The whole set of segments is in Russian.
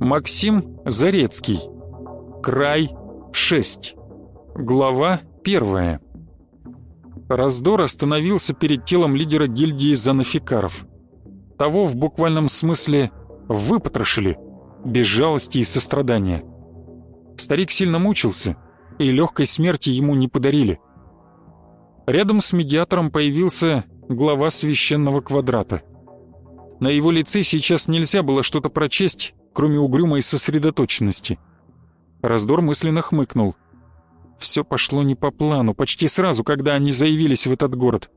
Максим Зарецкий. Край 6. Глава 1. Раздор остановился перед телом лидера гильдии занафикаров. Того в буквальном смысле выпотрошили, без жалости и сострадания. Старик сильно мучился, и легкой смерти ему не подарили. Рядом с медиатором появился глава священного квадрата. На его лице сейчас нельзя было что-то прочесть, кроме угрюмой сосредоточенности. Раздор мысленно хмыкнул. Все пошло не по плану, почти сразу, когда они заявились в этот город.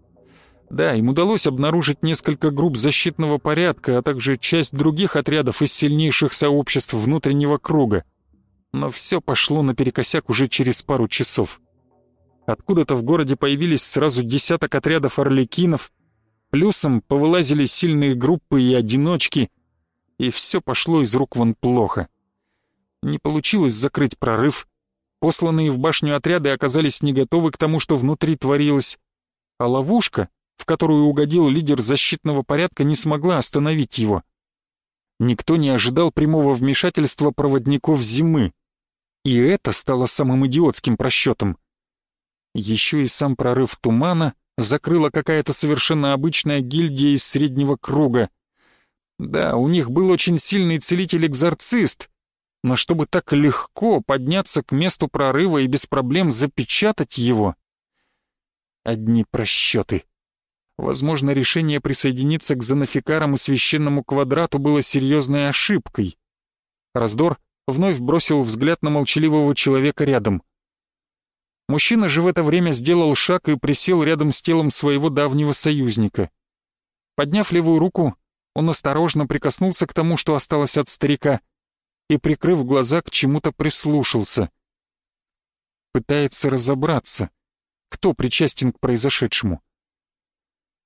Да, им удалось обнаружить несколько групп защитного порядка, а также часть других отрядов из сильнейших сообществ внутреннего круга. Но все пошло наперекосяк уже через пару часов. Откуда-то в городе появились сразу десяток отрядов орликинов, плюсом повылазили сильные группы и одиночки — и все пошло из рук вон плохо. Не получилось закрыть прорыв, посланные в башню отряды оказались не готовы к тому, что внутри творилось, а ловушка, в которую угодил лидер защитного порядка, не смогла остановить его. Никто не ожидал прямого вмешательства проводников зимы, и это стало самым идиотским просчетом. Еще и сам прорыв тумана закрыла какая-то совершенно обычная гильдия из среднего круга — да, у них был очень сильный целитель-экзорцист, но чтобы так легко подняться к месту прорыва и без проблем запечатать его... Одни просчеты. Возможно, решение присоединиться к занафикарам и священному квадрату было серьезной ошибкой. Раздор вновь бросил взгляд на молчаливого человека рядом. Мужчина же в это время сделал шаг и присел рядом с телом своего давнего союзника. Подняв левую руку, он осторожно прикоснулся к тому, что осталось от старика, и, прикрыв глаза, к чему-то прислушался. Пытается разобраться, кто причастен к произошедшему.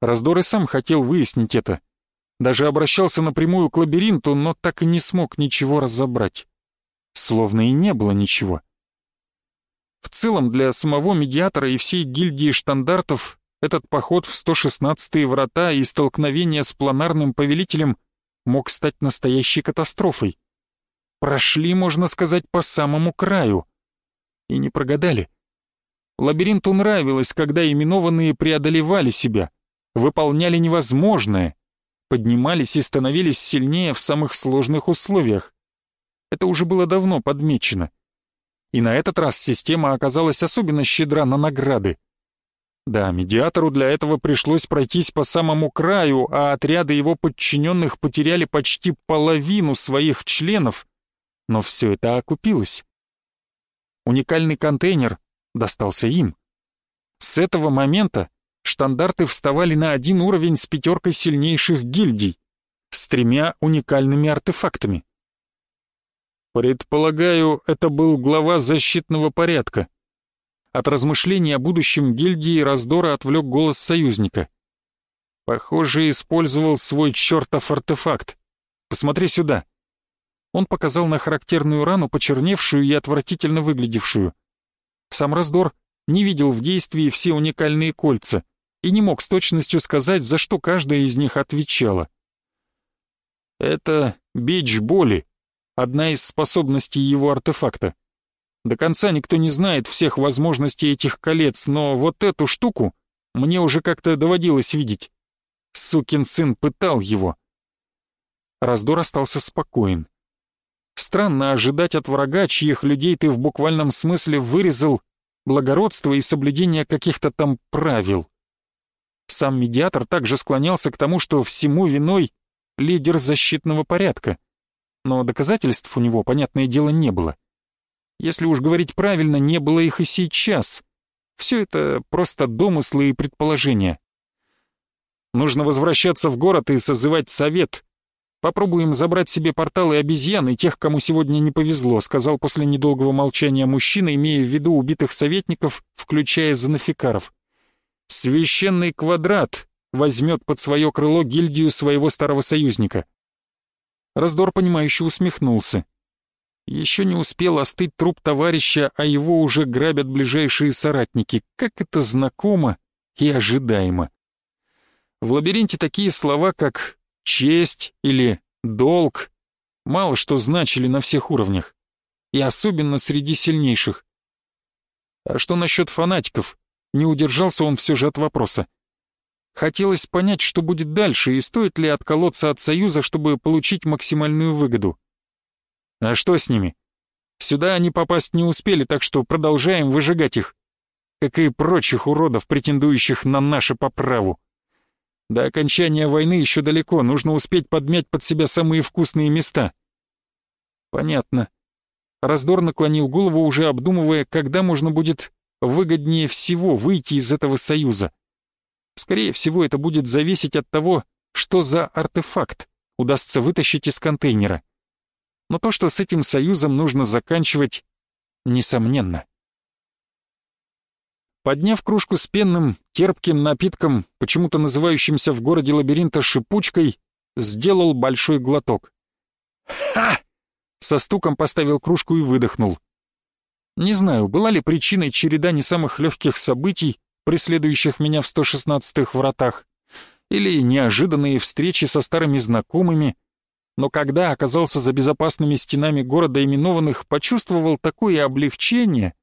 Раздор и сам хотел выяснить это. Даже обращался напрямую к лабиринту, но так и не смог ничего разобрать. Словно и не было ничего. В целом, для самого медиатора и всей гильдии штандартов этот поход в 116-е врата и столкновение с планарным повелителем мог стать настоящей катастрофой. Прошли, можно сказать, по самому краю. И не прогадали. Лабиринту нравилось, когда именованные преодолевали себя, выполняли невозможное, поднимались и становились сильнее в самых сложных условиях. Это уже было давно подмечено. И на этот раз система оказалась особенно щедра на награды. Да, медиатору для этого пришлось пройтись по самому краю, а отряды его подчиненных потеряли почти половину своих членов, но все это окупилось. Уникальный контейнер достался им. С этого момента штандарты вставали на один уровень с пятеркой сильнейших гильдий, с тремя уникальными артефактами. Предполагаю, это был глава защитного порядка, от размышлений о будущем гильдии раздора отвлек голос союзника. «Похоже, использовал свой чертов артефакт. Посмотри сюда». Он показал на характерную рану, почерневшую и отвратительно выглядевшую. Сам раздор не видел в действии все уникальные кольца и не мог с точностью сказать, за что каждая из них отвечала. Это бич боли, одна из способностей его артефакта. До конца никто не знает всех возможностей этих колец, но вот эту штуку мне уже как-то доводилось видеть. Сукин сын пытал его. Раздор остался спокоен. Странно ожидать от врага, чьих людей ты в буквальном смысле вырезал благородство и соблюдение каких-то там правил. Сам медиатор также склонялся к тому, что всему виной лидер защитного порядка, но доказательств у него, понятное дело, не было. Если уж говорить правильно, не было их и сейчас. Все это просто домыслы и предположения. Нужно возвращаться в город и созывать совет. Попробуем забрать себе порталы обезьян и тех, кому сегодня не повезло», сказал после недолгого молчания мужчина, имея в виду убитых советников, включая занафикаров. «Священный квадрат возьмет под свое крыло гильдию своего старого союзника». Раздор, понимающе усмехнулся. Еще не успел остыть труп товарища, а его уже грабят ближайшие соратники. Как это знакомо и ожидаемо. В лабиринте такие слова, как «честь» или «долг» мало что значили на всех уровнях, и особенно среди сильнейших. А что насчет фанатиков? Не удержался он все же от вопроса. Хотелось понять, что будет дальше, и стоит ли отколоться от Союза, чтобы получить максимальную выгоду. А что с ними? Сюда они попасть не успели, так что продолжаем выжигать их. Как и прочих уродов, претендующих на наше по праву. До окончания войны еще далеко, нужно успеть подмять под себя самые вкусные места. Понятно. Раздор наклонил голову, уже обдумывая, когда можно будет выгоднее всего выйти из этого союза. Скорее всего, это будет зависеть от того, что за артефакт удастся вытащить из контейнера. Но то, что с этим союзом нужно заканчивать, несомненно. Подняв кружку с пенным, терпким напитком, почему-то называющимся в городе лабиринта шипучкой, сделал большой глоток. «Ха!» Со стуком поставил кружку и выдохнул. Не знаю, была ли причиной череда не самых легких событий, преследующих меня в 116-х вратах, или неожиданные встречи со старыми знакомыми, но когда оказался за безопасными стенами города именованных, почувствовал такое облегчение,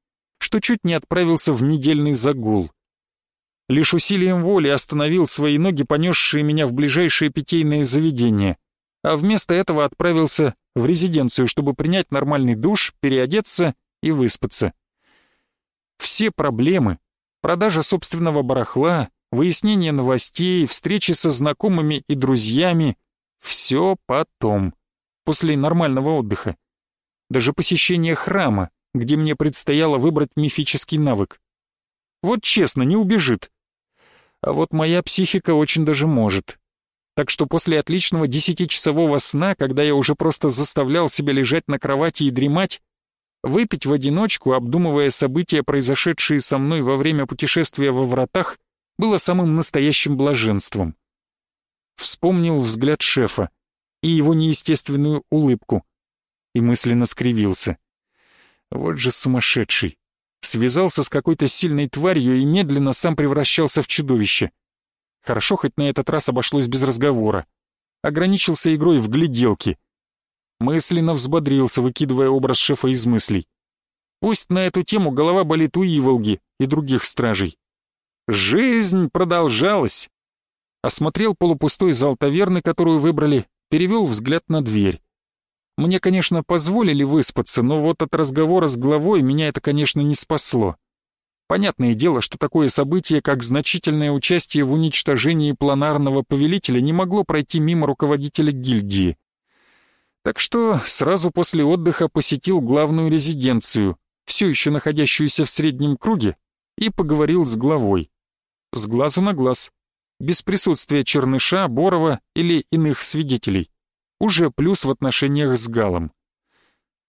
что чуть не отправился в недельный загул. Лишь усилием воли остановил свои ноги, понесшие меня в ближайшее питейное заведение, а вместо этого отправился в резиденцию, чтобы принять нормальный душ, переодеться и выспаться. Все проблемы, продажа собственного барахла, выяснение новостей, встречи со знакомыми и друзьями — все потом, после нормального отдыха. Даже посещение храма, где мне предстояло выбрать мифический навык. Вот честно, не убежит. А вот моя психика очень даже может. Так что после отличного десятичасового сна, когда я уже просто заставлял себя лежать на кровати и дремать, выпить в одиночку, обдумывая события, произошедшие со мной во время путешествия во вратах, было самым настоящим блаженством. Вспомнил взгляд шефа и его неестественную улыбку и мысленно скривился. Вот же сумасшедший. Связался с какой-то сильной тварью и медленно сам превращался в чудовище. Хорошо, хоть на этот раз обошлось без разговора. Ограничился игрой в гляделки. Мысленно взбодрился, выкидывая образ шефа из мыслей. Пусть на эту тему голова болит у Иволги и других стражей. Жизнь продолжалась. Осмотрел полупустой зал таверны, которую выбрали, перевел взгляд на дверь. Мне, конечно, позволили выспаться, но вот от разговора с главой меня это, конечно, не спасло. Понятное дело, что такое событие, как значительное участие в уничтожении планарного повелителя, не могло пройти мимо руководителя гильдии. Так что сразу после отдыха посетил главную резиденцию, все еще находящуюся в среднем круге, и поговорил с главой. С глазу на глаз, без присутствия Черныша, Борова или иных свидетелей уже плюс в отношениях с Галом.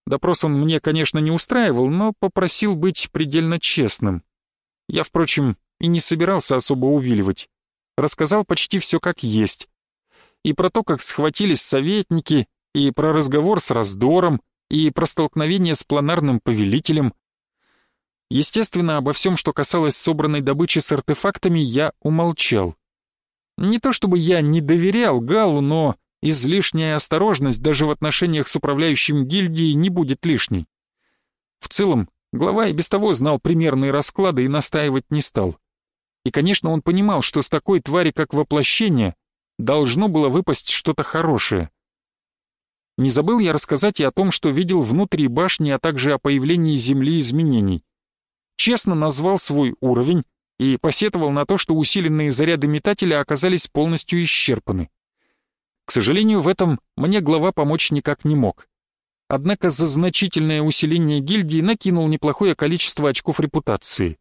Допрос он мне, конечно, не устраивал, но попросил быть предельно честным. Я, впрочем, и не собирался особо увиливать. Рассказал почти все как есть. И про то, как схватились советники, и про разговор с раздором, и про столкновение с планарным повелителем. Естественно, обо всем, что касалось собранной добычи с артефактами, я умолчал. Не то чтобы я не доверял Галу, но излишняя осторожность даже в отношениях с управляющим гильдией не будет лишней. В целом, глава и без того знал примерные расклады и настаивать не стал. И, конечно, он понимал, что с такой твари, как воплощение, должно было выпасть что-то хорошее. Не забыл я рассказать и о том, что видел внутри башни, а также о появлении Земли изменений. Честно назвал свой уровень и посетовал на то, что усиленные заряды метателя оказались полностью исчерпаны. К сожалению, в этом мне глава помочь никак не мог. Однако за значительное усиление гильдии накинул неплохое количество очков репутации.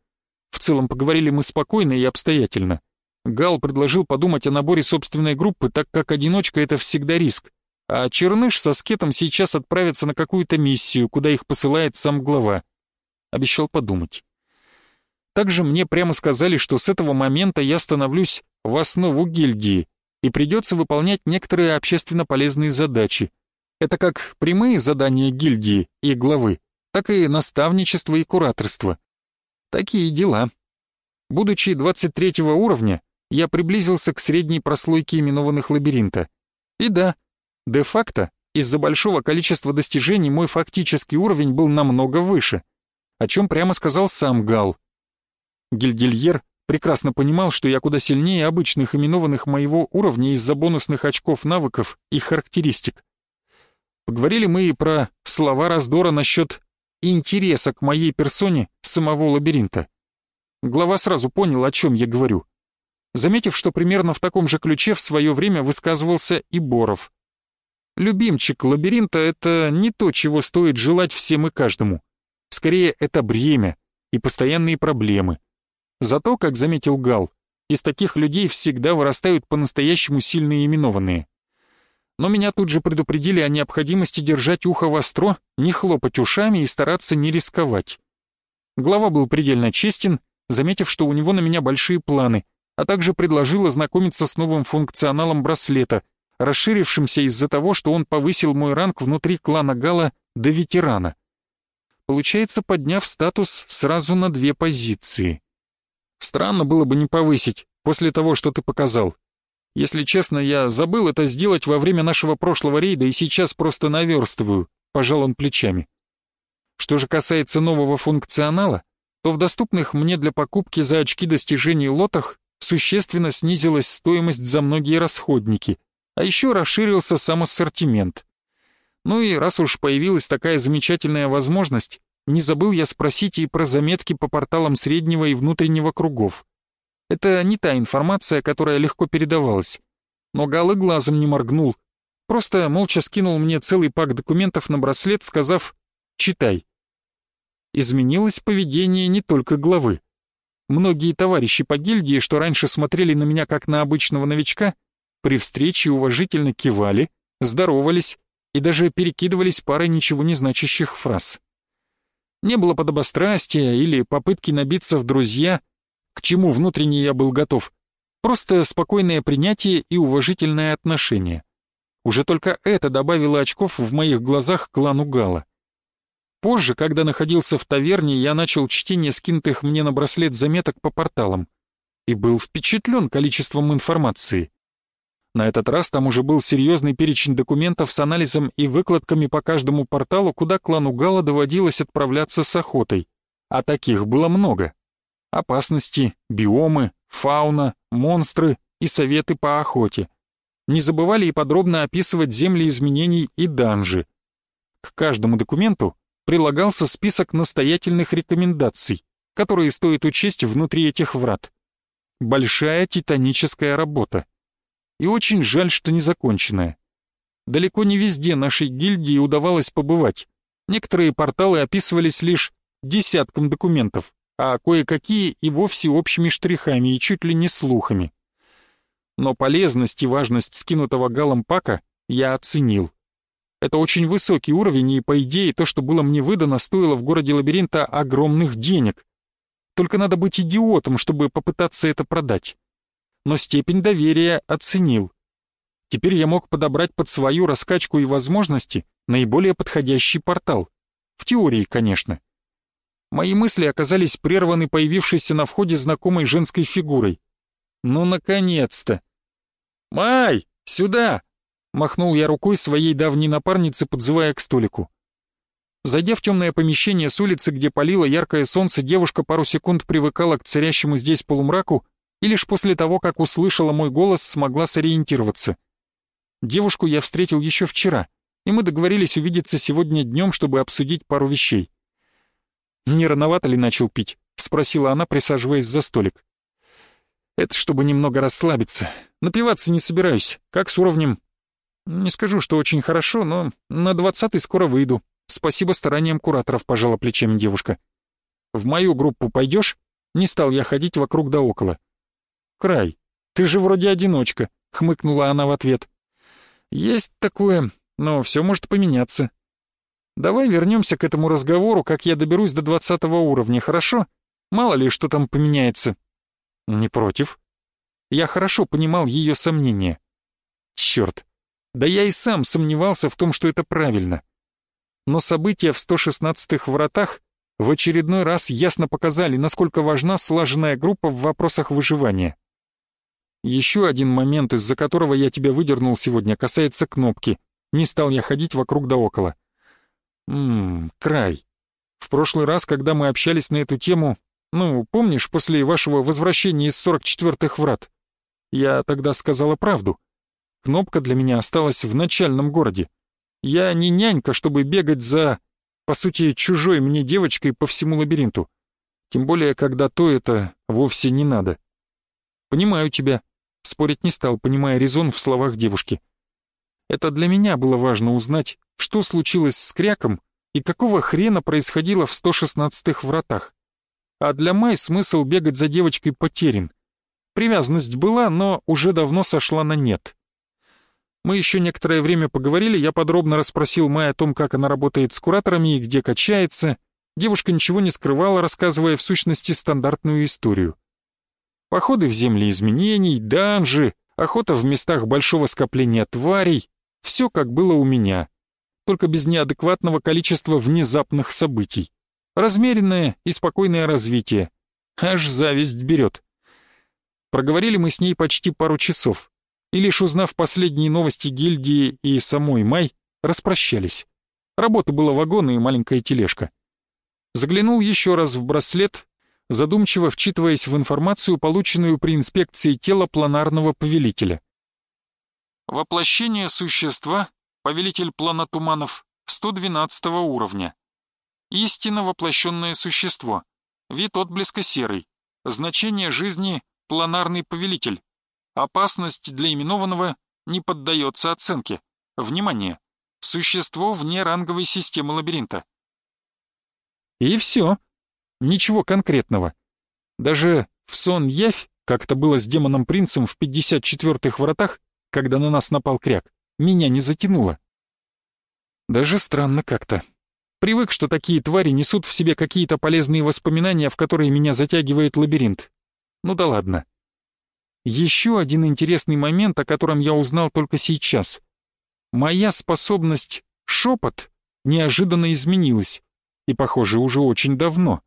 В целом поговорили мы спокойно и обстоятельно. Гал предложил подумать о наборе собственной группы, так как одиночка — это всегда риск. а Черныш со скетом сейчас отправятся на какую-то миссию, куда их посылает сам глава. Обещал подумать. Также мне прямо сказали, что с этого момента я становлюсь в основу гильдии, и придется выполнять некоторые общественно полезные задачи. Это как прямые задания гильдии и главы, так и наставничество и кураторство. Такие дела. Будучи 23 уровня, я приблизился к средней прослойке именованных лабиринта. И да, де-факто, из-за большого количества достижений мой фактический уровень был намного выше, о чем прямо сказал сам Гал. Гильдильер прекрасно понимал, что я куда сильнее обычных именованных моего уровня из-за бонусных очков навыков и характеристик. Поговорили мы и про слова раздора насчет интереса к моей персоне самого лабиринта. Глава сразу понял, о чем я говорю. Заметив, что примерно в таком же ключе в свое время высказывался и Боров. Любимчик лабиринта — это не то, чего стоит желать всем и каждому. Скорее, это бремя и постоянные проблемы. Зато, как заметил Гал, из таких людей всегда вырастают по-настоящему сильные именованные. Но меня тут же предупредили о необходимости держать ухо востро, не хлопать ушами и стараться не рисковать. Глава был предельно честен, заметив, что у него на меня большие планы, а также предложил ознакомиться с новым функционалом браслета, расширившимся из-за того, что он повысил мой ранг внутри клана Гала до ветерана. Получается, подняв статус сразу на две позиции. Странно было бы не повысить после того, что ты показал. Если честно, я забыл это сделать во время нашего прошлого рейда и сейчас просто наверстываю, пожал он плечами. Что же касается нового функционала, то в доступных мне для покупки за очки достижений лотах существенно снизилась стоимость за многие расходники, а еще расширился сам ассортимент. Ну и раз уж появилась такая замечательная возможность, не забыл я спросить и про заметки по порталам среднего и внутреннего кругов. Это не та информация, которая легко передавалась. Но Гал и глазом не моргнул. Просто молча скинул мне целый пак документов на браслет, сказав «Читай». Изменилось поведение не только главы. Многие товарищи по гильдии, что раньше смотрели на меня как на обычного новичка, при встрече уважительно кивали, здоровались и даже перекидывались парой ничего не значащих фраз. Не было подобострастия или попытки набиться в друзья, к чему внутренне я был готов. Просто спокойное принятие и уважительное отношение. Уже только это добавило очков в моих глазах клану Гала. Позже, когда находился в таверне, я начал чтение скинутых мне на браслет заметок по порталам и был впечатлен количеством информации. На этот раз там уже был серьезный перечень документов с анализом и выкладками по каждому порталу, куда клану Гала доводилось отправляться с охотой. А таких было много. Опасности, биомы, фауна, монстры и советы по охоте. Не забывали и подробно описывать земли изменений и данжи. К каждому документу прилагался список настоятельных рекомендаций, которые стоит учесть внутри этих врат. Большая титаническая работа и очень жаль, что незаконченная. Далеко не везде нашей гильдии удавалось побывать. Некоторые порталы описывались лишь десятком документов, а кое-какие и вовсе общими штрихами и чуть ли не слухами. Но полезность и важность скинутого галом пака я оценил. Это очень высокий уровень, и, по идее, то, что было мне выдано, стоило в городе лабиринта огромных денег. Только надо быть идиотом, чтобы попытаться это продать но степень доверия оценил. Теперь я мог подобрать под свою раскачку и возможности наиболее подходящий портал. В теории, конечно. Мои мысли оказались прерваны появившейся на входе знакомой женской фигурой. Ну, наконец-то! «Май, сюда!» — махнул я рукой своей давней напарнице, подзывая к столику. Зайдя в темное помещение с улицы, где палило яркое солнце, девушка пару секунд привыкала к царящему здесь полумраку и лишь после того, как услышала мой голос, смогла сориентироваться. Девушку я встретил еще вчера, и мы договорились увидеться сегодня днем, чтобы обсудить пару вещей. «Не рановато ли начал пить?» — спросила она, присаживаясь за столик. «Это чтобы немного расслабиться. Напиваться не собираюсь. Как с уровнем?» «Не скажу, что очень хорошо, но на двадцатый скоро выйду. Спасибо стараниям кураторов», — пожала плечами девушка. «В мою группу пойдешь?» Не стал я ходить вокруг да около. «Край, ты же вроде одиночка», — хмыкнула она в ответ. Есть такое, но все может поменяться. Давай вернемся к этому разговору, как я доберусь до двадцатого уровня, хорошо? Мало ли, что там поменяется. Не против. Я хорошо понимал ее сомнения. Черт, да я и сам сомневался в том, что это правильно. Но события в 116-х вратах в очередной раз ясно показали, насколько важна слаженная группа в вопросах выживания. Еще один момент, из-за которого я тебя выдернул сегодня, касается кнопки. Не стал я ходить вокруг да около. Ммм, край. В прошлый раз, когда мы общались на эту тему, ну, помнишь, после вашего возвращения из 44-х врат, я тогда сказала правду. Кнопка для меня осталась в начальном городе. Я не нянька, чтобы бегать за, по сути, чужой мне девочкой по всему лабиринту. Тем более, когда то это вовсе не надо. Понимаю тебя. Спорить не стал, понимая резон в словах девушки. Это для меня было важно узнать, что случилось с Кряком и какого хрена происходило в 116-х вратах. А для Май смысл бегать за девочкой потерян. Привязанность была, но уже давно сошла на нет. Мы еще некоторое время поговорили, я подробно расспросил Май о том, как она работает с кураторами и где качается. Девушка ничего не скрывала, рассказывая в сущности стандартную историю. Походы в земли изменений, данжи, охота в местах большого скопления тварей, все как было у меня, только без неадекватного количества внезапных событий. Размеренное и спокойное развитие. Аж зависть берет. Проговорили мы с ней почти пару часов, и лишь узнав последние новости гильдии и самой Май, распрощались. Работы было вагон и маленькая тележка. Заглянул еще раз в браслет, задумчиво вчитываясь в информацию, полученную при инспекции тела планарного повелителя. Воплощение существа, повелитель плана туманов, 112 уровня. Истинно воплощенное существо, вид отблеска серый, значение жизни планарный повелитель. Опасность для именованного не поддается оценке. Внимание! Существо вне ранговой системы лабиринта. И все. Ничего конкретного. Даже в сон-явь, как это было с демоном-принцем в 54-х вратах, когда на нас напал кряк, меня не затянуло. Даже странно как-то. Привык, что такие твари несут в себе какие-то полезные воспоминания, в которые меня затягивает лабиринт. Ну да ладно. Еще один интересный момент, о котором я узнал только сейчас. Моя способность «шепот» неожиданно изменилась, и, похоже, уже очень давно.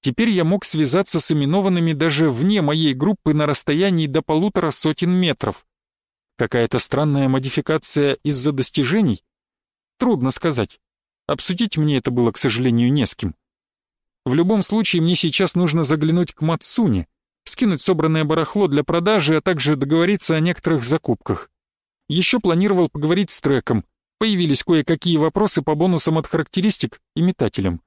Теперь я мог связаться с именованными даже вне моей группы на расстоянии до полутора сотен метров. Какая-то странная модификация из-за достижений? Трудно сказать. Обсудить мне это было, к сожалению, не с кем. В любом случае, мне сейчас нужно заглянуть к Мацуне, скинуть собранное барахло для продажи, а также договориться о некоторых закупках. Еще планировал поговорить с треком. Появились кое-какие вопросы по бонусам от характеристик и метателям.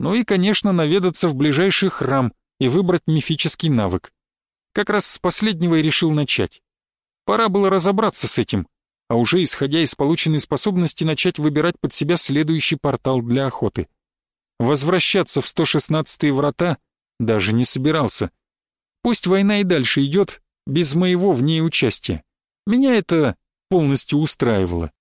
Ну и, конечно, наведаться в ближайший храм и выбрать мифический навык. Как раз с последнего и решил начать. Пора было разобраться с этим, а уже исходя из полученной способности начать выбирать под себя следующий портал для охоты. Возвращаться в 116-е врата даже не собирался. Пусть война и дальше идет, без моего в ней участия. Меня это полностью устраивало.